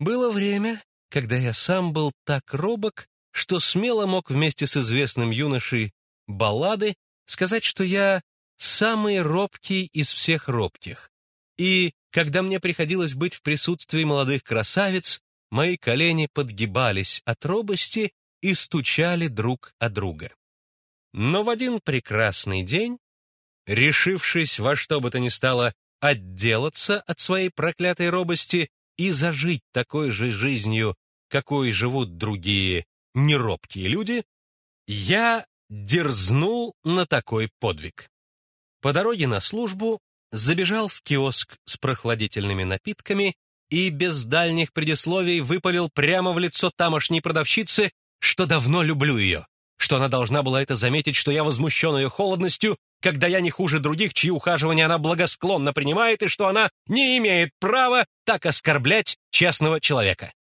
Было время, когда я сам был так робок, что смело мог вместе с известным юношей баллады сказать, что я самый робкий из всех робких. И когда мне приходилось быть в присутствии молодых красавиц, мои колени подгибались от робости и стучали друг о друга. Но в один прекрасный день, решившись во что бы то ни стало отделаться от своей проклятой робости и зажить такой же жизнью, какой живут другие неробкие люди, я дерзнул на такой подвиг. По дороге на службу забежал в киоск с прохладительными напитками и без дальних предисловий выпалил прямо в лицо тамошней продавщице, что давно люблю ее, что она должна была это заметить, что я возмущен ее холодностью, когда я не хуже других, чьи ухаживания она благосклонно принимает, и что она не имеет права так оскорблять честного человека.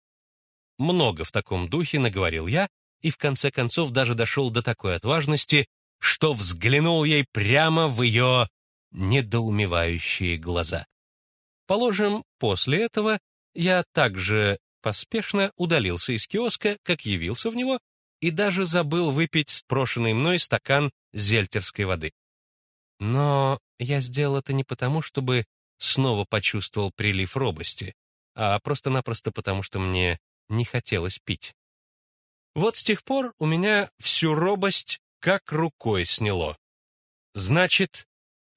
Много в таком духе наговорил я, и в конце концов даже дошел до такой отважности, что взглянул ей прямо в ее недоумевающие глаза. Положим, после этого я также поспешно удалился из киоска, как явился в него, и даже забыл выпить спрошенный мной стакан зельтерской воды. Но я сделал это не потому, чтобы снова почувствовал прилив робости, а просто-напросто потому, что мне не хотелось пить. Вот с тех пор у меня всю робость как рукой сняло. Значит,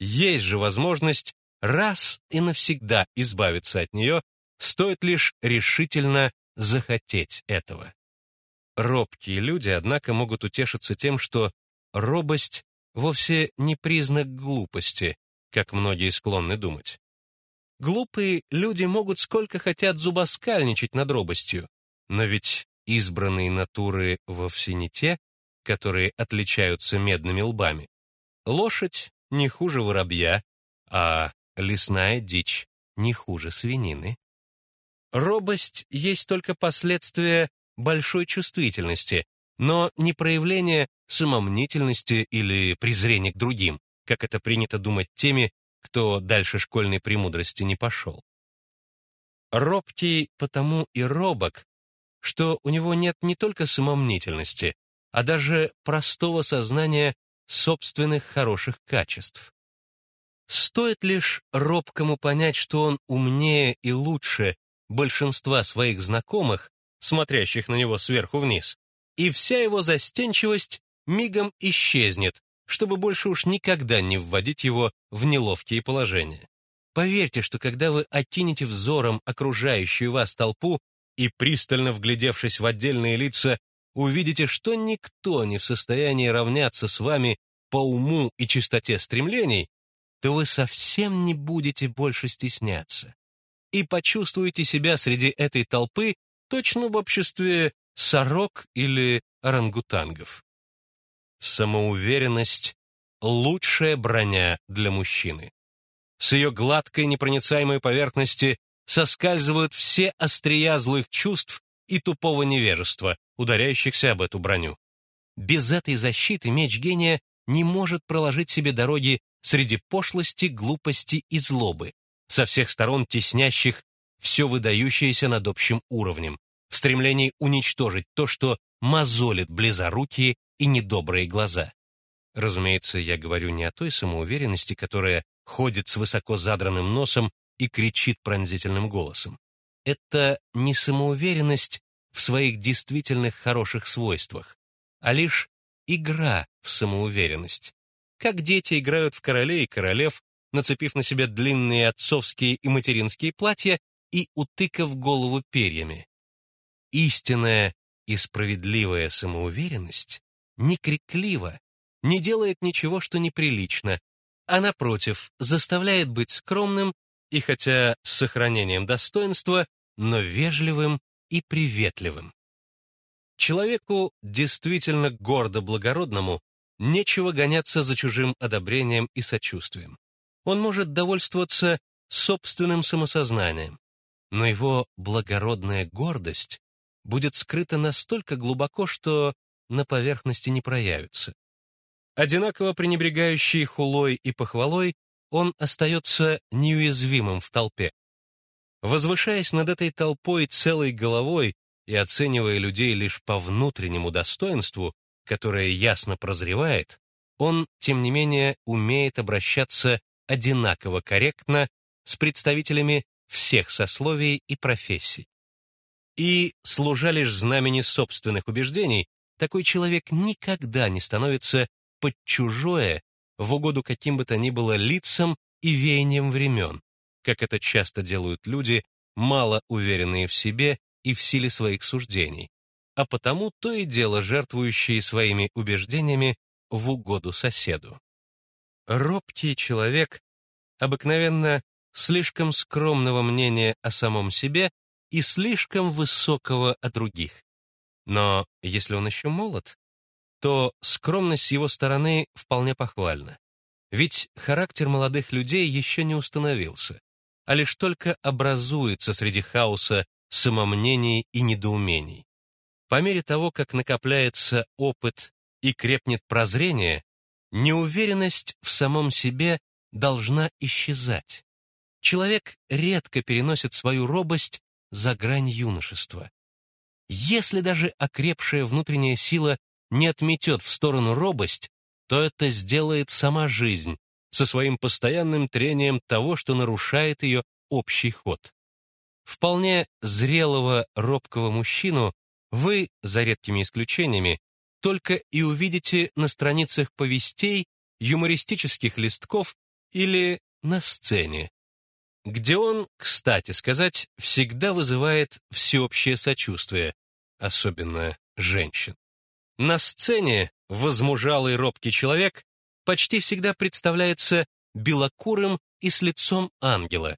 есть же возможность раз и навсегда избавиться от нее, стоит лишь решительно захотеть этого. Робкие люди, однако, могут утешиться тем, что робость вовсе не признак глупости, как многие склонны думать. Глупые люди могут сколько хотят зубоскальничать над робостью, но ведь избранные натуры вовсе не те, которые отличаются медными лбами. Лошадь не хуже воробья, а лесная дичь не хуже свинины. Робость есть только последствие большой чувствительности, но не проявление самомнительности или презрения к другим, как это принято думать теми, кто дальше школьной премудрости не пошел. Робкий потому и робок, что у него нет не только самомнительности, а даже простого сознания собственных хороших качеств. Стоит лишь робкому понять, что он умнее и лучше большинства своих знакомых, смотрящих на него сверху вниз, и вся его застенчивость мигом исчезнет, чтобы больше уж никогда не вводить его в неловкие положения. Поверьте, что когда вы окинете взором окружающую вас толпу и, пристально вглядевшись в отдельные лица, увидите, что никто не в состоянии равняться с вами по уму и чистоте стремлений, то вы совсем не будете больше стесняться и почувствуете себя среди этой толпы точно в обществе сорок или орангутангов. Самоуверенность — лучшая броня для мужчины. С ее гладкой непроницаемой поверхности соскальзывают все острия злых чувств и тупого невежества, ударяющихся об эту броню. Без этой защиты меч гения не может проложить себе дороги среди пошлости, глупости и злобы, со всех сторон теснящих все выдающееся над общим уровнем, в стремлении уничтожить то, что мозолит близорукие и недобрые глаза. Разумеется, я говорю не о той самоуверенности, которая ходит с высоко задранным носом и кричит пронзительным голосом. Это не самоуверенность в своих действительных хороших свойствах, а лишь игра в самоуверенность. Как дети играют в королей и королев, нацепив на себя длинные отцовские и материнские платья и утыкав голову перьями. Истинная и справедливая самоуверенность не криклива, не делает ничего, что неприлично, а, напротив, заставляет быть скромным и хотя с сохранением достоинства, но вежливым и приветливым. Человеку, действительно гордо благородному, нечего гоняться за чужим одобрением и сочувствием. Он может довольствоваться собственным самосознанием, но его благородная гордость будет скрыта настолько глубоко, что на поверхности не проявится. Одинаково пренебрегающий хулой и похвалой, он остается неуязвимым в толпе. Возвышаясь над этой толпой целой головой и оценивая людей лишь по внутреннему достоинству, которое ясно прозревает, он, тем не менее, умеет обращаться одинаково корректно с представителями всех сословий и профессий. И, служа лишь знамени собственных убеждений, такой человек никогда не становится под чужое в угоду каким бы то ни было лицам и веянием времен, как это часто делают люди, мало уверенные в себе и в силе своих суждений, а потому то и дело жертвующие своими убеждениями в угоду соседу. Робкий человек обыкновенно слишком скромного мнения о самом себе и слишком высокого о других. Но если он еще молод, то скромность с его стороны вполне похвальна. Ведь характер молодых людей еще не установился, а лишь только образуется среди хаоса самомнений и недоумений. По мере того, как накопляется опыт и крепнет прозрение, неуверенность в самом себе должна исчезать. Человек редко переносит свою робость за грань юношества. Если даже окрепшая внутренняя сила не отметет в сторону робость, то это сделает сама жизнь со своим постоянным трением того, что нарушает ее общий ход. Вполне зрелого робкого мужчину вы, за редкими исключениями, только и увидите на страницах повестей, юмористических листков или на сцене, где он, кстати сказать, всегда вызывает всеобщее сочувствие, особенно женщин. На сцене возмужалый робкий человек почти всегда представляется белокурым и с лицом ангела.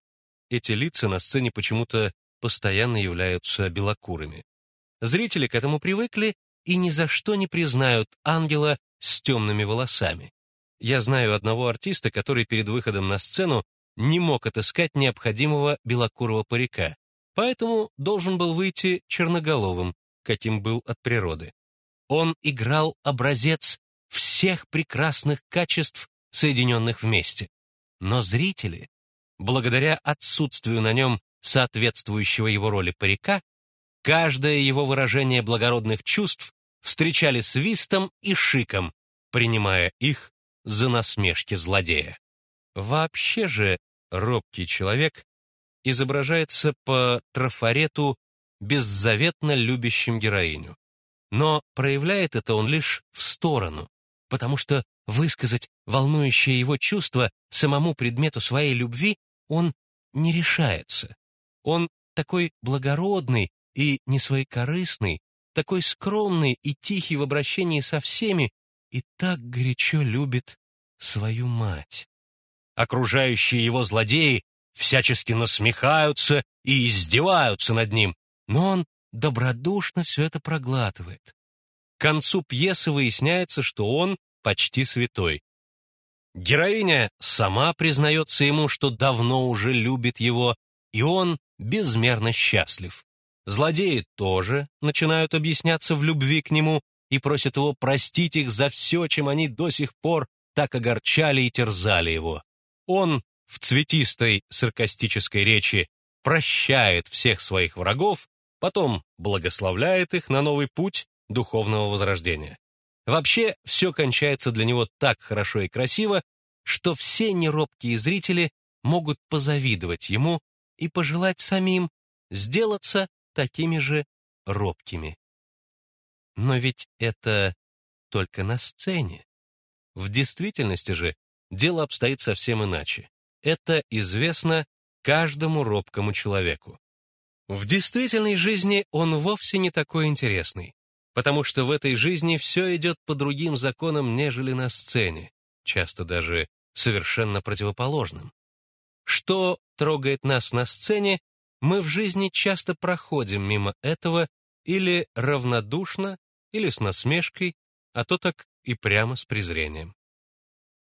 Эти лица на сцене почему-то постоянно являются белокурыми. Зрители к этому привыкли и ни за что не признают ангела с темными волосами. Я знаю одного артиста, который перед выходом на сцену не мог отыскать необходимого белокурого парика, поэтому должен был выйти черноголовым, каким был от природы. Он играл образец всех прекрасных качеств, соединенных вместе. Но зрители, благодаря отсутствию на нем соответствующего его роли парика, каждое его выражение благородных чувств встречали свистом и шиком, принимая их за насмешки злодея. Вообще же робкий человек изображается по трафарету беззаветно любящим героиню. Но проявляет это он лишь в сторону, потому что высказать волнующее его чувство самому предмету своей любви он не решается. Он такой благородный и несвоекорыстный, такой скромный и тихий в обращении со всеми и так горячо любит свою мать. Окружающие его злодеи всячески насмехаются и издеваются над ним, но он добродушно все это проглатывает. К концу пьесы выясняется, что он почти святой. Героиня сама признается ему, что давно уже любит его, и он безмерно счастлив. Злодеи тоже начинают объясняться в любви к нему и просят его простить их за все, чем они до сих пор так огорчали и терзали его. Он в цветистой саркастической речи прощает всех своих врагов, потом благословляет их на новый путь духовного возрождения. Вообще, все кончается для него так хорошо и красиво, что все неробкие зрители могут позавидовать ему и пожелать самим сделаться такими же робкими. Но ведь это только на сцене. В действительности же дело обстоит совсем иначе. Это известно каждому робкому человеку. В действительной жизни он вовсе не такой интересный, потому что в этой жизни все идет по другим законам, нежели на сцене, часто даже совершенно противоположным. Что трогает нас на сцене, мы в жизни часто проходим мимо этого или равнодушно, или с насмешкой, а то так и прямо с презрением.